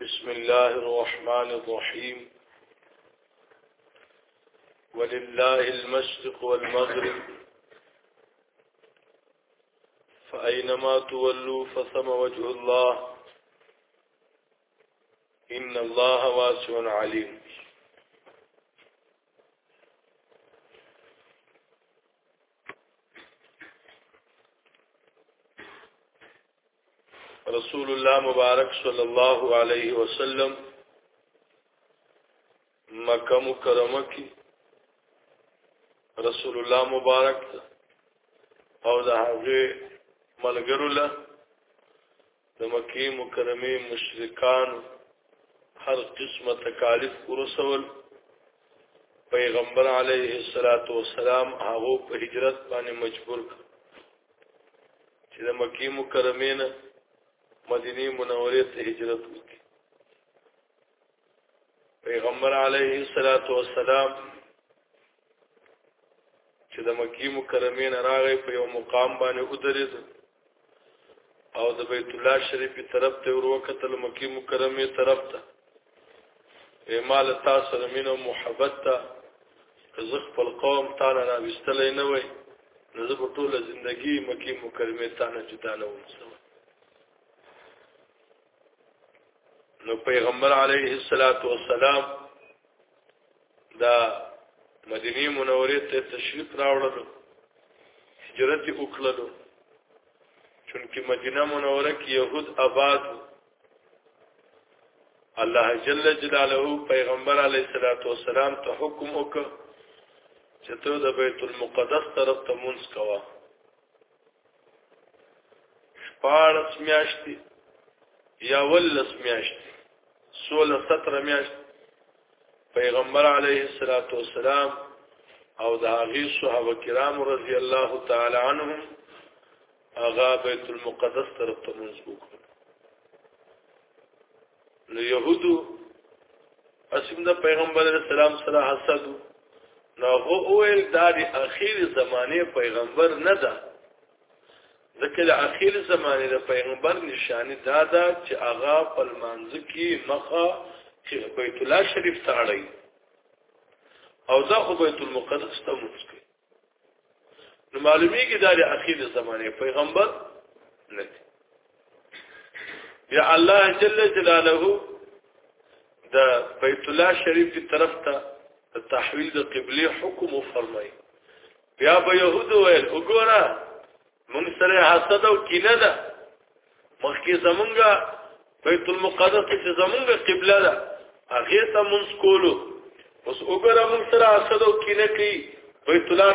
بسم الله الرحمن الرحيم ولله المشرق والمغرب فأينما تولوا فثم وجه الله إن الله واسع عليم رسول الله مبارک صلی الله علیه وسلم مکه مکرمه کې رسول الله مبارک او د هغه ملګرو له د مکه مکرمه مشرکان هر قسمه تکالیف ورسول پیغمبر علیه الصلاۃ والسلام هغه په هجرت باندې مجبور کړ چې د مکې مکرمه نه مدینه منوره ته هجرت وکړي پیغمبر علیه الصلاۃ والسلام چې د مکې مکرمه نه راغی په یو مقام باندې ودرېد او د بیت الله شریف طرف ته ور وکتل مکې مکرمه طرف ته مال تاسو سره مینه او محبت ته زه خپل قوم تعالی را وستلې نه وای نو زه په ټول ژوندۍ مکی مکرمه ته نه جدا نه وم نو پیغمبر علیه الصلاۃ والسلام دا مدینه منوره ته تشریف راوړلو هجرت وکړلو چونکی مدینه منوره کې يهود آباد الله جل جلاله پیغمبر علیه الصلاۃ والسلام ته حکم وکړ چې ته د بیت المقدس طرف ته مونږ کوا شپارس میاشتې یا ولس میاشتې سوله ستره میاشتې پیغمبر علیه الصلاۃ والسلام او د هغه صحابه کرام رضی الله تعالی عنهم هغه بیت المقدس طرف ته مونږ وکړو نو يهودو اسیم د پیغمبر اسلام سره حسد نو هو اول دا د اخیر زمانه پیغمبر نه ده ځکه د اخیر زمانه د پیغمبر نشانه دا ده چې هغه په منځ کې مخه چې بیت الله شریف ته اړي او دا خو بیت المقدس ته مسکی نو معلومی کی دا د اخیر زمانه پیغمبر نه دی بیا الله جل جلاله د بیت الله شریف کی طرف ته تحویل د قبله حکم فرمای بیا به يهود ویل وګوره موږ سره حسد او کینه ده مخکې زمونږه بیت المقدس چې زمونږه قبله ده هغه ته موږ کولو اوس وګوره موږ سره حسد او کینه کوي بیت الله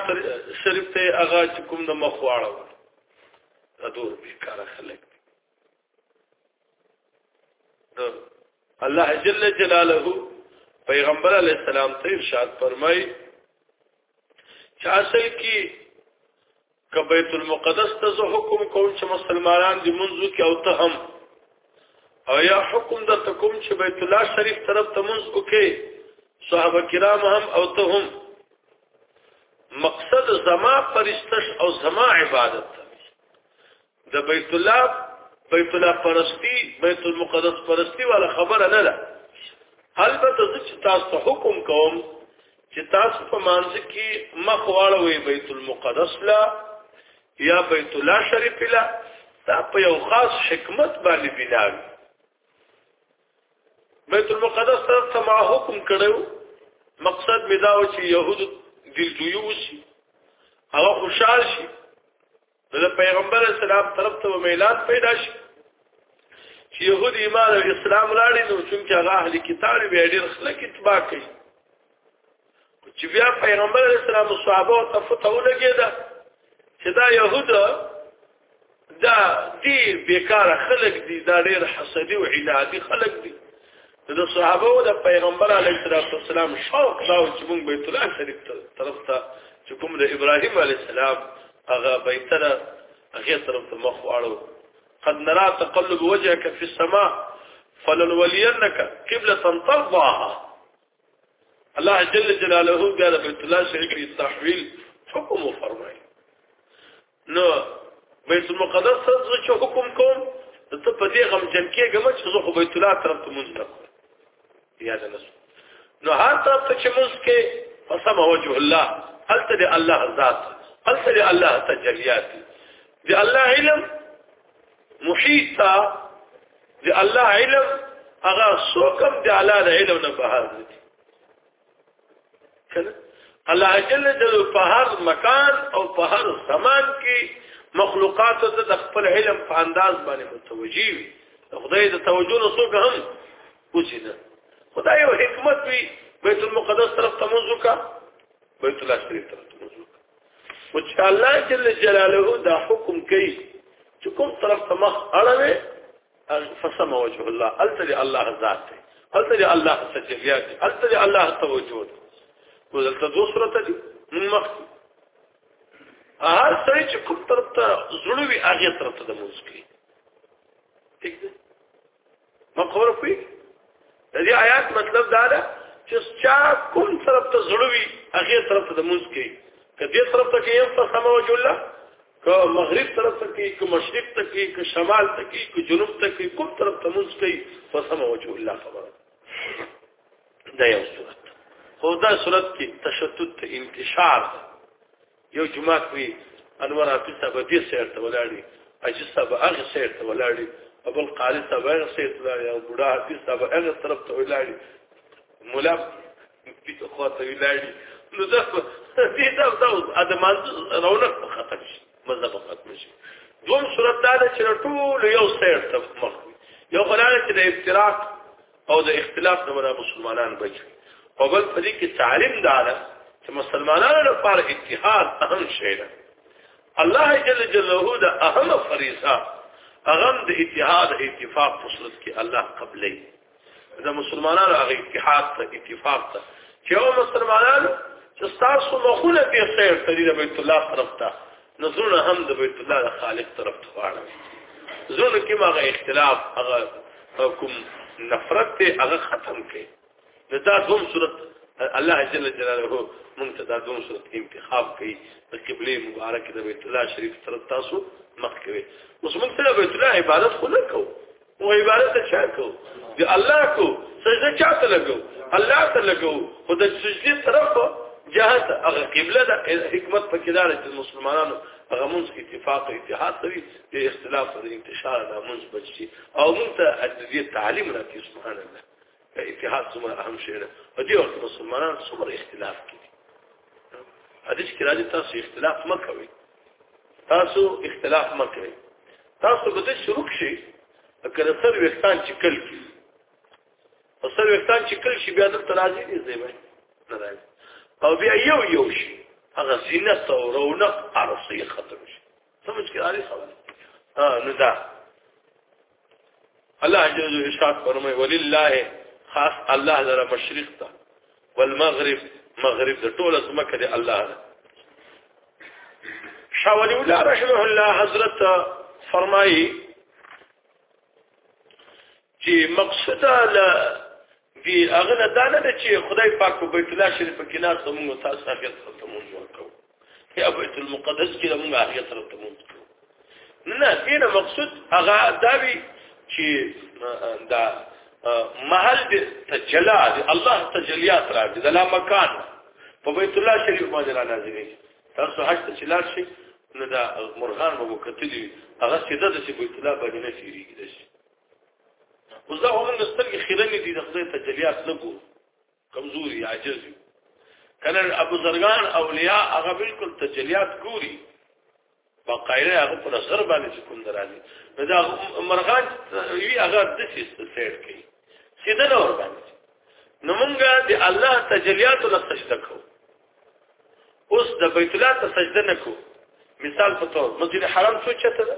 شریف ته هغه چې کوم د مخ واړو دا دور بیکار خلک دي الله جل جلاله پیغمبر علی السلام ته ارشاد فرمای چې اصل کې که بیت المقدس ته زه حکم کوم چې مسلمانان دې منځو کې او ته هم او یا حکم د تکوم چې بیت الله شریف طرف ته منځ وکې صحابه کرام هم او ته هم مقصد زما پرستش او زما عبادت د بیت الله بیت الله پرستی بیت المقدس پرستی والا خبره نه ده البته زه چې تاسو ته حکم کوم چې تاسو په مانځ کې مخ واړوي بیت المقدس لا یا بیت الله شریف لا دا په یو خاص حکمت باندې بنا بیت المقدس ته سما حکم کړو مقصد می دا و چې يهود دل جویو شي هغه خوشحال شي د پیغمبر اسلام طرف ته میلاد پیدا شي چې يهودي ایمان او اسلام راړي نو چې هغه اهل کتاب به ډېر خلک اتباع کوي چې بیا پیغمبر اسلام او صحابه ته فتو لګیدا چې دا يهود دا دی بیکار خلک دي دا ډېر حسدي او عنادي خلک دي د صحابه او د پیغمبر علیه الصلاۃ والسلام شوق دا چې موږ بیت الله شریف ته طرف ته چې کوم د ابراهیم علیه السلام هغه بیت ته هغه طرف ته مخ واړو قد نرى تقلب وجهك في السماء فلنولينك قبلة ترضاها الله جل جلاله بیا د بیت الله شریف تحویل حکم فرمایي نو بیت المقدس ته زه چې حکم کوم ته په دې غم جن کېږم چې زه خو بیت الله طرف ته مونږ نه کوم یاد نه نو هر طرف ته چې مونږ کې فسمه وجه الله هلته دې الله ذات هلته دې الله تجلیات دې الله علم محیط دې الله علم هغه څوک هم دې الله علم نه بهر دي الله جل جلاله په هر مکان او په هر زمان کې مخلوقات ته د خپل علم په انداز باندې متوجي وي خدای د توجه له څوک هم کوشي نه خدای یو حکمت وي بیت المقدس طرف ته منځو کا بیت الله شریف طرف ته منځو کا او چې الله جل جلاله دا حکم کوي چې کوم طرف ته مخ اړوي فسم وجه الله التل الله ذات التل الله تجلیات التل الله توجود ودلته دو صورت دي من مخ هر سړي چې کوم طرف ته زړوي هغه طرف ته د موږ کوي ٹھیک ده ما خبره کوي د دې آیات مطلب دا ده چې چا کوم طرف ته زړوي هغه طرف ته د موږ کوي کدی طرف ته کې یو فسم وجه الله که مغرب طرف ته کې که مشرق ته کې که شمال ته کې که جنوب ته کې کوم طرف ته مونږ کوي فسم وجه الله خبره دا یو صورت خو دا صورت کې تشتت ته انتشار یو جمعه کوي انور حافظ صاحب دې سیر ته ولاړی اجي صاحب هغه سیر ته ولاړی ابل قاری صاحب هغه سیر ته ولاړی او بوډا حافظ صاحب هغه طرف ته ولاړی مولا پیته خواته ویلاړي نو دا دې دا دا ادمان رونق په خطر شي مزه په خطر شي دوم صورت دا چې ټول یو سیر ته مخ یو خلانه چې د افتراق او د اختلاف نه مرا مسلمانان بچي او بل په دې کې تعلیم دا ده چې مسلمانانو لپاره اتحاد اهم شی ده الله جل جلاله دا اهم فریضه اغم د اتحاد اتفاق فصلت کې الله قبلې د مسلمانانو هغه اتحاد ته اتفاق ته چې او مسلمانانو چې تاسو مخونه په خیر تدې د بیت الله طرف ته نظرونه هم د بیت الله د خالق طرف ته واړه زونه کې ماغه اختلاف هغه کوم نفرت ته هغه ختم کړي نو دا دوم صورت الله جل جلاله مونږ ته دا دوم صورت انتخاب کړي د قبله مبارک د بیت الله شریف طرف تاسو مخ کوي اوس مونږ ته بیت الله عبادت خو نه کوو او عبادت چا کو دی الله کو سجده چا ته لګو الله ته لګو خو د سجدي طرف جهت هغه قبله د حکمت په کې دار چې مسلمانانو هغه مونږ کې اتفاق او اتحاد لري د اختلاف او انتشار د مونږ بچي او مونږ ته د تعلیم راکې سبحان الله اتحاد څومره اهم شی ده په دې وخت مسلمانان څومره اختلاف کوي حدیث کې راځي تاسو اختلاف مکوئ تاسو اختلاف مکوئ تاسو به دې شروع شي کله سر وختان چې کل کی او سر وختان چې کل شي بیا دلته راځي دې ځای نه راځي او بیا یو یو شي هغه زینت او رونق ارسي ختم شي سمجھ کې راځي خبره ها نو دا الله جل ارشاد فرمای ولله خاص الله لره مشرق ته والمغرب مغرب د ټوله سمکه دی الله ده شاولی الله رحمه الله حضرت فرمایي چې مقصد له دی هغه نه دانه ده چې خدای پاک په بیت الله شریف کې ناس موږ تاسو هغه سره تمون ورکو یا بیت المقدس کې موږ هغه سره تمون نه دینه مقصود هغه داوی چې دا محل د تجلا دی الله تجلیات را دي دلا مکان په بیت الله شریف باندې را نازل دي تاسو حج ته چلار شي نو دا مرغان مو کتلی هغه سیده د بیت الله باندې نه تیریږي اوس دا هم د سترګې خیرنې دي د خدای تجلیات نه ګو کمزوري عاجز کله ابو زرغان اولیاء هغه بالکل تجلیات ګوري باقاعده هغه پر سر باندې چې کوم درالي نو دا مرغان وی هغه د څه سیر کوي سیده نه ور باندې نو مونږه د الله تجلیات له سجده کو اوس د بیت الله ته سجده نه کو مثال په تور مسجد حرام څو چته ده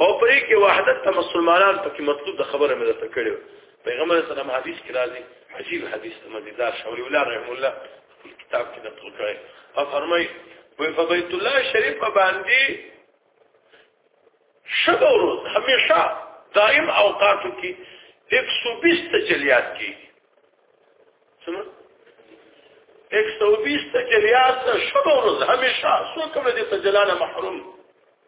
او پرې کې وحدت ته مسلمانان پکې مطلوب د خبره مې درته کړې پیغمبر صلی الله علیه وسلم حدیث کې راځي عجیب حدیث ته مزیدار شوري الله رحم الله خپل کتاب کې نقل کړی او فرمایي وي فبيت الله شریف باندې شب او روز همیشه دائم اوقاتو کې 120 تجلیات کیږي څنګه 120 تجلیات شب او روز همیشه څوک له دې تجلانه محروم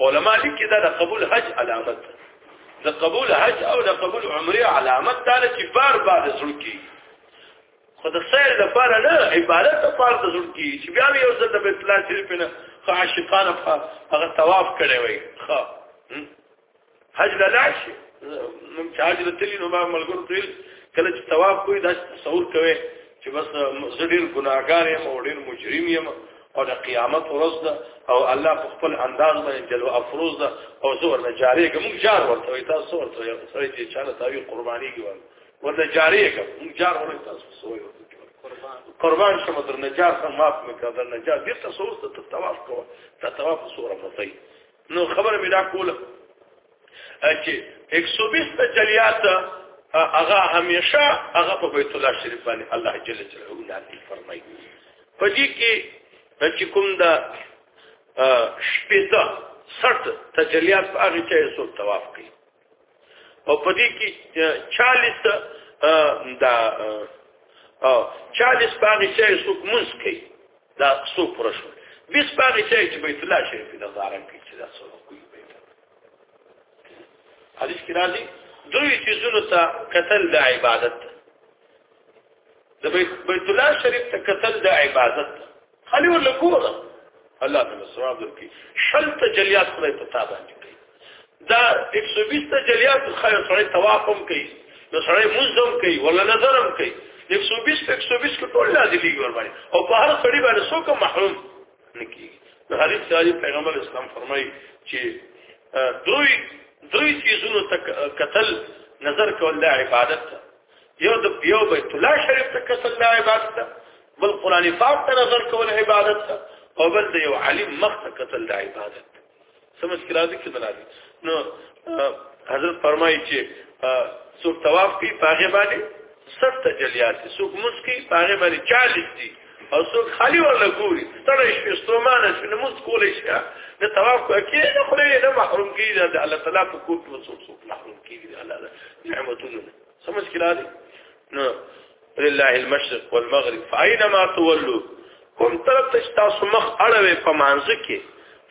علما لیکي دا د قبول حج علامت ده د قبول حج او د قبول عمره علامت دا چې بار بار زړه کې خو د سیر د پاره نه عبادت د پاره د زړه کې چې بیا یو ځل د بیت الله شریف نه خاشقانه هغه طواف کړی وي خو حج لا لاړ شي موږ چې حج ته تللی نو ما ملګرو ته کله چې ثواب کوي دا تصور کوي چې بس زه ډېر ګناهګار یم او ډېر مجرم یم او د قیامت ورځ ده او الله په خپل انداز باندې جلو افروز ده او زه ورنه جاري کوم جار ورته وي تاسو ورته یو سړی چې چاله تاوی قرباني کوي ورنه جاري کوم موږ جار ورته تاسو سوې قربان شم در نجار سم معاف مکه در نجار دې تاسو ورته تواف کوه تاسو سوره مفي نو خبره مې دا کوله چې 120 جلیات هغه همیشه هغه په بیت الله شریف باندې الله جل جلاله نازل فرمایي په دې کې چې کوم دا شپږ 60 تجلیات په هغه کې څو طواف کوي او په دې کې 40 دا 40 باندې چې څوک مونږ کوي دا څو پرشو 20 باندې چې بیت الله شریف د زارم کې چې دا څو کوي بیت الله حدیث کې راځي دوی چې زونه ته قتل د عبادت د بیت الله شریف ته قتل د عبادت خلی ور لکور الله تعالی ثواب ورکړي شل تجلیات خدای په تا باندې کوي دا 120 تجلیات خیر سره توافم کوي نو سره مزم کوي ولا نظرم کوي 120 120 کې ټول لازم دي ور باندې او په هر سړي باندې څوک محروم نکي نو حدیث ساری پیغمبر اسلام فرمایي چې دوی دوی چیزونو تک قتل نظر کول د عبادت یو د یو بیت الله شریف ته کتل دا عبادت ده بل قران پاک ته نظر کول عبادت ده او بل د یو عالم مخ ته کتل دا عبادت ده سمجھ کې راځي کې راځي نو حضرت فرمایي چې څوک طواف کوي پاغه باندې 70 جلیات څوک مسکی پاغه باندې 40 دي او څوک خالی ورله ګوري ستړی شي ستومانه شي نو موږ کولای شي نه طواف کوي کې نه خو نه محروم کیږي د الله تعالی په کوټ نو څوک څوک محروم کیږي الله نعمتونه څه مشکل دي نو لله المشرق والمغرب فاينما تولوا کوم طرف ته تاسو مخ اړوي په مانځ کې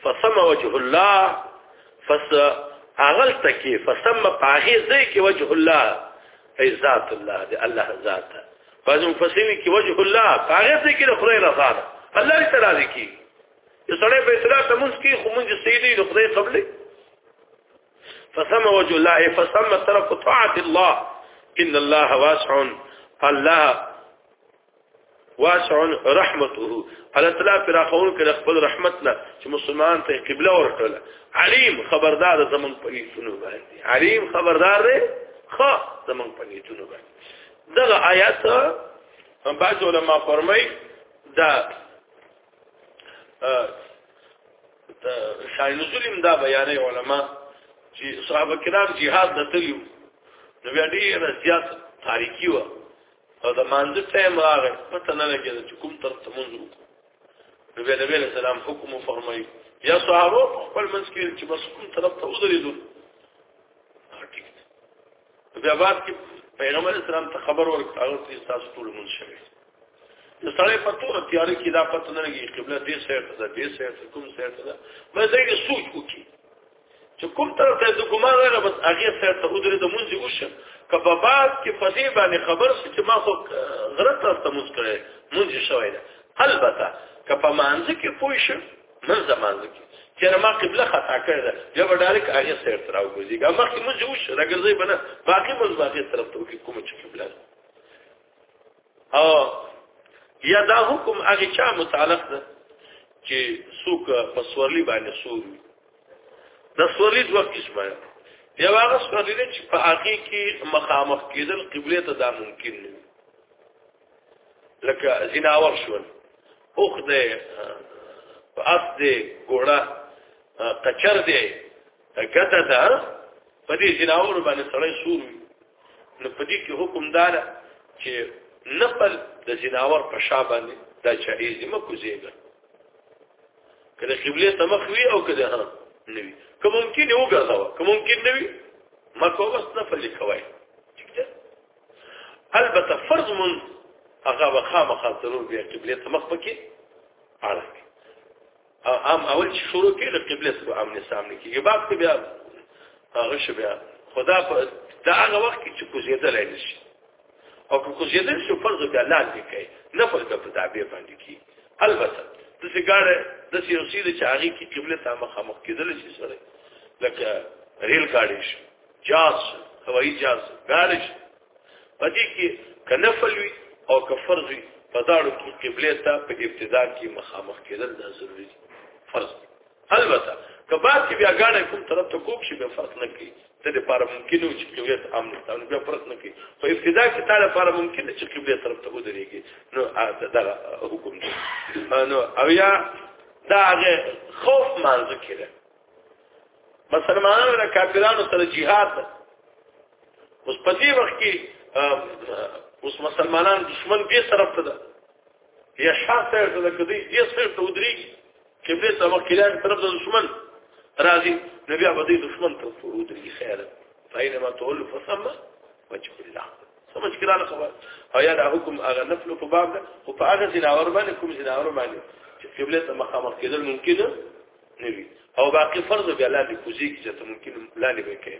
فسم وجه الله فس اغل تکي فسم پاغي زي کې وجه الله ای ذات الله دې الله ذات بعض مفسرین کې وجه الله هغه څه کې د خدای رضا ده الله دې راضي کی یو سړی په اصلاح تموس کې خو مونږ سیدی د خدای قبلې فسمى وجه الله فسمى ترك طاعة الله إن الله واسع الله واسع رحمته على تعالی پر اخون کې خپل رحمت له چې مسلمان ته قبله ورکړه علیم خبردار زمون پنيتونو باندې علیم خبردار دی خا زمون پنيتونو باندې دغه آیات بعض علما فرمای دا شاین ظلم دا بیان علما چې صحابه کرام jihad د تلیو نو بیا ډیر زیات تاریکی و او د مانځ ټایم راغی پته نه لګید چې کوم تر تمونځ وکړو نو بیا نبی له سلام حکم فرمایي یا صحابه خپل منځ کې چې بس کوم طرف ته ودرېدل بیا بعد کې پیغمبر اسلام ته خبر ورکړ هغه چې تاسو ټول مونږ شوي د سړی په تور تیارې کې دا پته نه لګي قبله دې سره ده دې سره کوم سره ده مې زه یې سوچ وکړي چې کوم طرف ته د ګمان راغله بس هغه سره ته ودرې د مونږ وشه کبه بعد کې په دې باندې خبر شې چې ما خو غلط تاسو مونږ کړې مونږ شوې ده البته کپه مانځ کې پوي شو نن زمان کې چیرې ما قبله خطا کړې ده بیا به ډایرک هغه سیر تر او ګوزي ګم مخکې مونږ یو شر ګرځي بنه باقي مونږ باقي طرف ته کې کوم چې قبله او یا دا حکم هغه چا متعلق ده چې څوک په سورلي باندې سوري د سورلي دوه قسمه یو هغه سورلي چې په هغه کې مخامخ کېدل قبله ته دا ممکن نه لکه زناور شول اوخ دې پاس دې ګوړه قچر دې کته ده په دې زناور باندې سړی سور نو په دې کې حکم دار چې نقل د زناور په شا باندې دا چې ایزه مکو زیږه کله قبله ته مخ وی او کله ها نوی که ممکن یو ګرځاوه که ممکن نوی مکو بس نفل کوي البته فرض من هغه وخامه خاطرو بیا قبله ته مخ پکې اړه ام اول چې شروع کې د قبله سره امن سامنے کې یو باب بیا هغه شو بیا خدا په دا هغه وخت کې چې کوزیدل نه شي او که کوزیدل شو فرض بیا لاندې کوي نه فرض په تابع باندې کې البته د سیګاره د سیاسي د چاغي کې قبله ته مخ مخ کېدل شي سره لکه ریل ګاډي شي جاز هوایي جاز ګارش پدې کې کنفل وي او کفرض وي په داړو کې قبله ته په ابتدا کې مخامخ کېدل د ضروري فرض البته کبار کې بیا غاڼه کوم طرف ته کوک شي به فرق نه کوي ته د لپاره ممکن و چې قبله ته امن ته بیا فرق نه کوي په ابتدا کې تعالی لپاره ممکن چې قبله طرف ته ودرېږي نو دا حکم دی نو او یا دا هغه خوف مانځ کړي مسلمانانو له کافرانو سره jihad اوس په دې وخت کې اوس مسلمانان دشمن دې طرف ته ده یا شاته سره ده کدی دې سره ته ودرېږي چې به څه وخت کې طرف ته دشمن راځي نبي هغه دې دشمن ته ودرېږي خیر فاینما تول فثم وجه الله سمجھ کړه له خبر او یا دا حکم هغه نفل په باب ده او په هغه ځناور باندې کوم ځناور باندې چې قبله ته مخامخ کېدل ممکن نوی او باقی فرض بیا لاندې کوزي کې چې ممکن لاندې به کې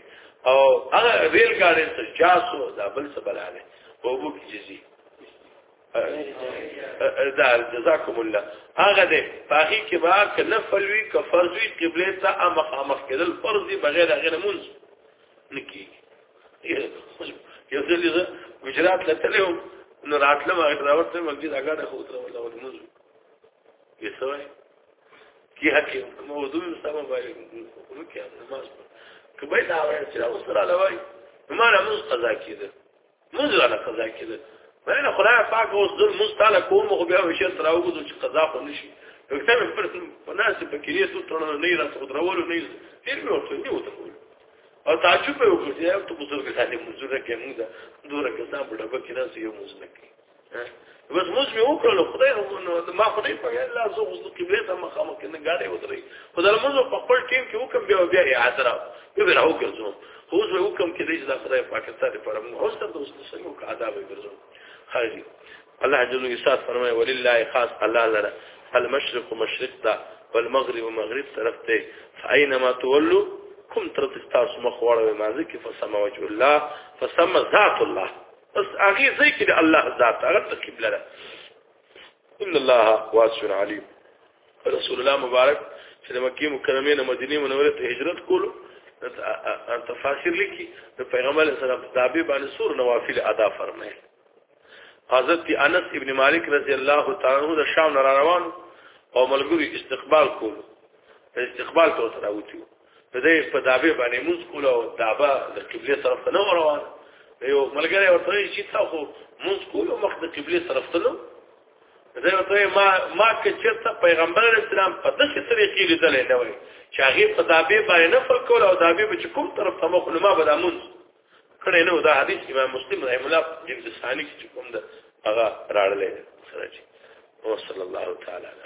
او هغه ریل ګاډي ته جاسو دا بل څه بلاله او وو کې جزي دا جزاكم الله هغه دې باقی کې با ک نفل وی ک فرض وی قبله ته امخ امخ کېدل فرض دی بغیر هغه نه مونږ نکی یو ځل ګجرات لته نو راتلم هغه راوته مګي دا ګاډه خو تر ولا ورمنځو کې سوې کې حکیم موضوع سبا باندې کوم کې نماز کبه دا وایي چې اوس را لوي ما نه موږ قضا کیده موږ را قضا کیده بلنه خدای پاک اوس ذل مستاله کوم خو بیا وشي تر اوګو چې قضا خو نشي دکتور پر پناس په کلیه تو تر نه را څو درولو نه تیر مې ورته نیو ته او تعجب وکړ چې ته بزرګ ساتي مزور کې موږ دا دوره کې سم بډبه کې نه سيو موږ نه کې بس موږ به وکړو خدای نو ما خدای په الله زو غوږ کې به ته مخه مخ نه غاړې ودرې خدای موږ په خپل ټیم کې وکم بیا بیا یې حاضر به به راو ګرځو خو زه وکم کې دې ځا خدای پاکستان پر موږ اوس ته دوست څنګه کا آداب ګرځو خالي الله جل وعلا سات فرمای ولله خاص الله لرا المشرق مشرق دا والمغرب مغرب طرف ته فاينما تولوا کوم تر تاسو مخ وړوي مازه کې فسما وجه الله فسما ذات الله بس هغه ځای کې د الله ذات هغه ته قبله ده ان الله واسع علیم رسول الله مبارک چې د مکه مکرمه نه مدینه منوره ته هجرت کولو تفاسیر لیکي د پیغمبر سره په تابع باندې سور نوافل ادا فرمایي حضرت انس ابن مالک رضی الله تعالی عنہ د شام روان او ملګری استقبال کول استقبال ته راوتی د دې په دابه باندې موږ کوله او دابه د قبله طرف ته نه روان یو ملګری ورته چې تاسو موږ کوله مخ د قبله طرف ته نو دا ورته ما ما کې چرته پیغمبر اسلام په دغه طریقې لیدل نه وای چې هغه په دابه باندې نه فل کول او دابه به کوم طرف ته مخ نه ما بدامون کړه نو دا حدیث امام مسلم رحم الله جلد ثانی کې کوم دا هغه راړلې سره چې وصلی الله تعالی علیه